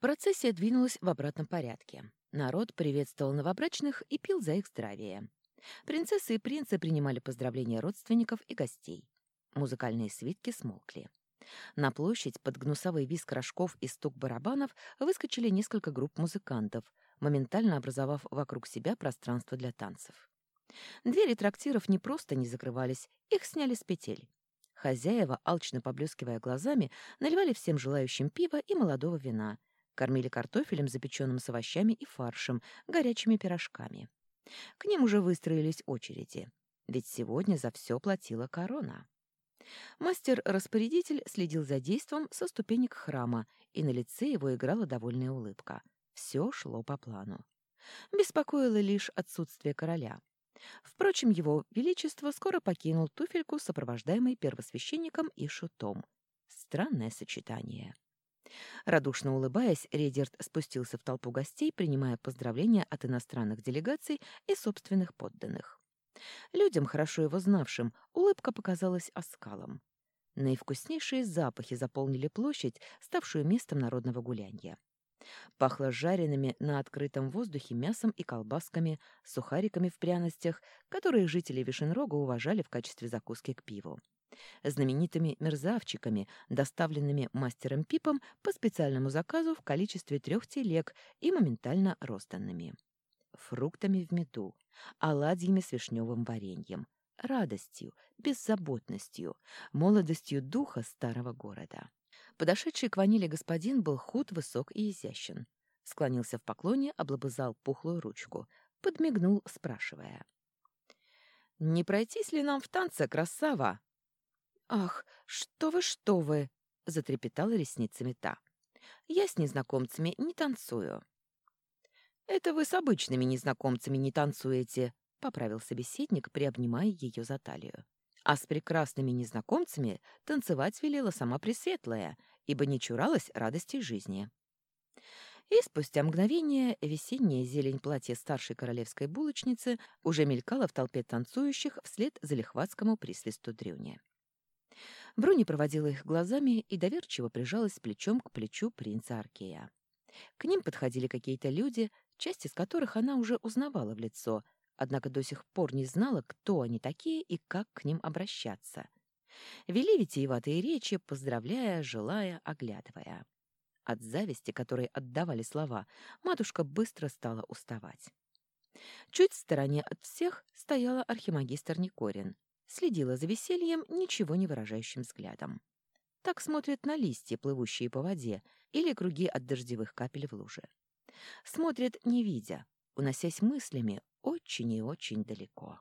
Процессия двинулась в обратном порядке. Народ приветствовал новобрачных и пил за их здравие. Принцессы и принцы принимали поздравления родственников и гостей. Музыкальные свитки смолкли. На площадь под гнусовый визг рожков и стук барабанов выскочили несколько групп музыкантов, моментально образовав вокруг себя пространство для танцев. Двери трактиров не просто не закрывались, их сняли с петель. Хозяева, алчно поблескивая глазами, наливали всем желающим пива и молодого вина, кормили картофелем, запеченным с овощами и фаршем, горячими пирожками. К ним уже выстроились очереди, ведь сегодня за все платила корона. Мастер-распорядитель следил за действом со ступенек храма, и на лице его играла довольная улыбка. Все шло по плану. Беспокоило лишь отсутствие короля. Впрочем, его величество скоро покинул туфельку, сопровождаемый первосвященником и шутом. Странное сочетание. Радушно улыбаясь, Редерт спустился в толпу гостей, принимая поздравления от иностранных делегаций и собственных подданных. Людям, хорошо его знавшим, улыбка показалась оскалом. Наивкуснейшие запахи заполнили площадь, ставшую местом народного гулянья. Пахло жареными на открытом воздухе мясом и колбасками, сухариками в пряностях, которые жители Вишенрога уважали в качестве закуски к пиву. Знаменитыми мерзавчиками, доставленными мастером Пипом по специальному заказу в количестве трех телег и моментально розданными. Фруктами в меду, оладьями с вишневым вареньем, радостью, беззаботностью, молодостью духа старого города. Подошедший к ваниле господин был худ, высок и изящен. Склонился в поклоне, облобызал пухлую ручку, подмигнул, спрашивая. «Не пройтись ли нам в танце, красава?» «Ах, что вы, что вы!» — затрепетала ресницами та. «Я с незнакомцами не танцую». «Это вы с обычными незнакомцами не танцуете», — поправил собеседник, приобнимая ее за талию. «А с прекрасными незнакомцами танцевать велела сама Пресветлая, ибо не чуралась радости жизни. И спустя мгновение весенняя зелень платья старшей королевской булочницы уже мелькала в толпе танцующих вслед за лихватскому присвисту дрюни. Бруни проводила их глазами и доверчиво прижалась плечом к плечу принца Аркея. К ним подходили какие-то люди, часть из которых она уже узнавала в лицо, однако до сих пор не знала, кто они такие и как к ним обращаться — Вели витиеватые речи, поздравляя, желая, оглядывая. От зависти, которой отдавали слова, матушка быстро стала уставать. Чуть в стороне от всех стояла архимагистр Никорин, следила за весельем ничего не выражающим взглядом. Так смотрят на листья, плывущие по воде, или круги от дождевых капель в луже. Смотрят, не видя, уносясь мыслями очень и очень далеко.